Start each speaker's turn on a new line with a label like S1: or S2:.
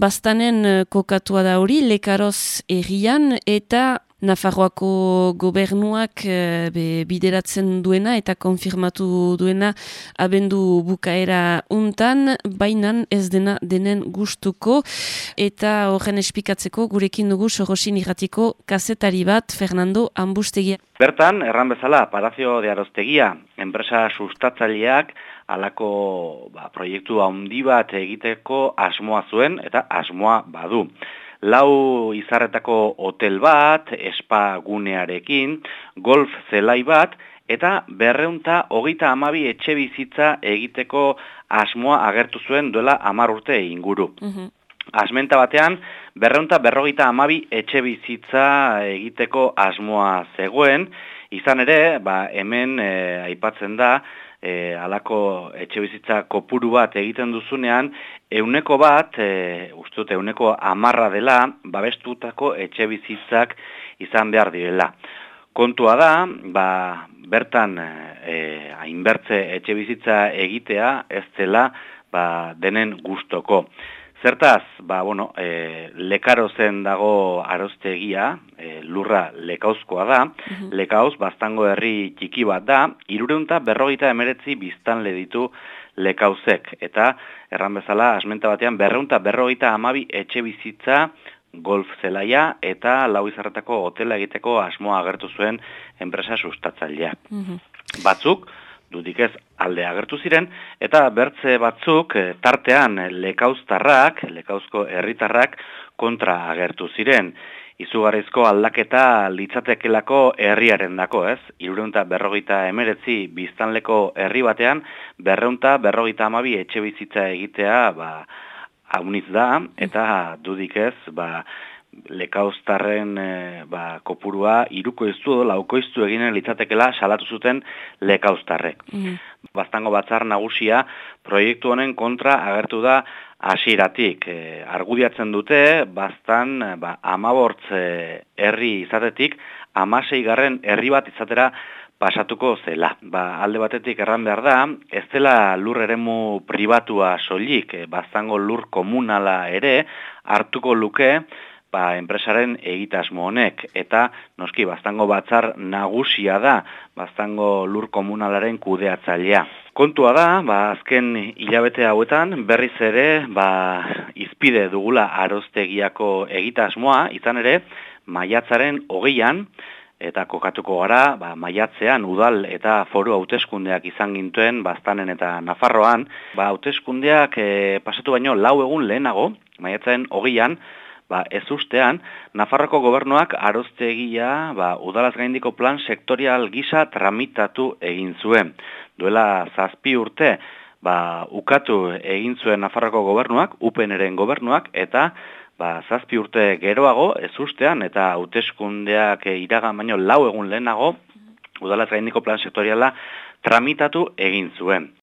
S1: bastanen uh, kokatua da hori, lekaroz errian, eta Nafarroako gobernuak e, bideratzen duena eta konfirmatu duena abendu bukaera untan, bainan ez dena denen gustuko eta horren espikatzeko gurekin dugu sorosin irratiko kazetari bat Fernando Ambustegia.
S2: Bertan, erran bezala, Parazio de Aroztegia, enpresa sustatzaileak alako ba, proiektu handi bat egiteko asmoa zuen eta asmoa badu. Lau izarretako hotel bat, espa gunearekin, golf zelai bat, eta berreunta hogeita amabi etxe bizitza egiteko asmoa agertu zuen duela amar urte inguru. Mm Asmenta batean, berreunta berrogeita amabi etxe bizitza egiteko asmoa zegoen, izan ere, ba, hemen e, aipatzen da, e, alako etxe bizitza kopuru bat egiten duzunean, euneko bat, e, ustut, euneko amarra dela, babestutako etxe bizitzak izan behar direla. Kontua da, ba, bertan e, hainbertze etxe bizitza egitea ez dela ba, denen gustoko. Zertaz, ba, bueno, e, lekaro zen dago aroztegia, e, lurra lekauzkoa da, mm lekauz bastango herri txiki bat da, irureunta berrogeita emeretzi biztan ditu lekauzek, eta erran bezala, asmenta batean, berreunta berrogeita amabi etxe bizitza golf zelaia eta lau izarretako hotela egiteko asmoa agertu zuen enpresa sustatzaileak. Mm Batzuk, dudik ez alde agertu ziren, eta bertze batzuk eh, tartean lekauztarrak, lekauzko herritarrak kontra agertu ziren. Izugarrizko aldaketa litzatekelako herriaren dako, ez? Irureunta berrogeita emeretzi biztanleko herri batean, berreunta berrogeita amabi etxe bizitza egitea, ba, haunitz da, eta dudik ez, ba, lekauztarren e, ba, kopurua iruko iztu, lauko iztu eginen litzatekela salatu zuten lekauztarrek. Mm. Bastango batzar nagusia proiektu honen kontra agertu da hasieratik e, argudiatzen dute, bastan ba, amabortz herri izatetik, amasei garren herri bat izatera pasatuko zela. Ba, alde batetik erran behar da, ez dela lur eremu pribatua soilik, e, bastango lur komunala ere, hartuko luke, ba, enpresaren egitasmo honek eta noski bastango batzar nagusia da bastango lur komunalaren kudeatzailea. Kontua da, ba, azken hilabete hauetan berriz ere ba, izpide dugula aroztegiako egitasmoa, izan ere maiatzaren hogeian, eta kokatuko gara, ba, maiatzean udal eta foru hauteskundeak izan gintuen bastanen eta Nafarroan, ba, hauteskundeak e, pasatu baino lau egun lehenago, maiatzaren hogeian, ba, ez ustean, Nafarroko gobernuak aroztegia ba, udalaz gaindiko plan sektorial gisa tramitatu egin zuen. Duela zazpi urte, ba, ukatu egin zuen Nafarroko gobernuak, upeneren gobernuak, eta ba, zazpi urte geroago, ez ustean, eta hauteskundeak iragan baino lau egun lehenago, udalaz gaindiko plan sektoriala tramitatu egin zuen.